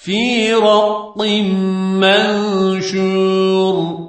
في رق منشور.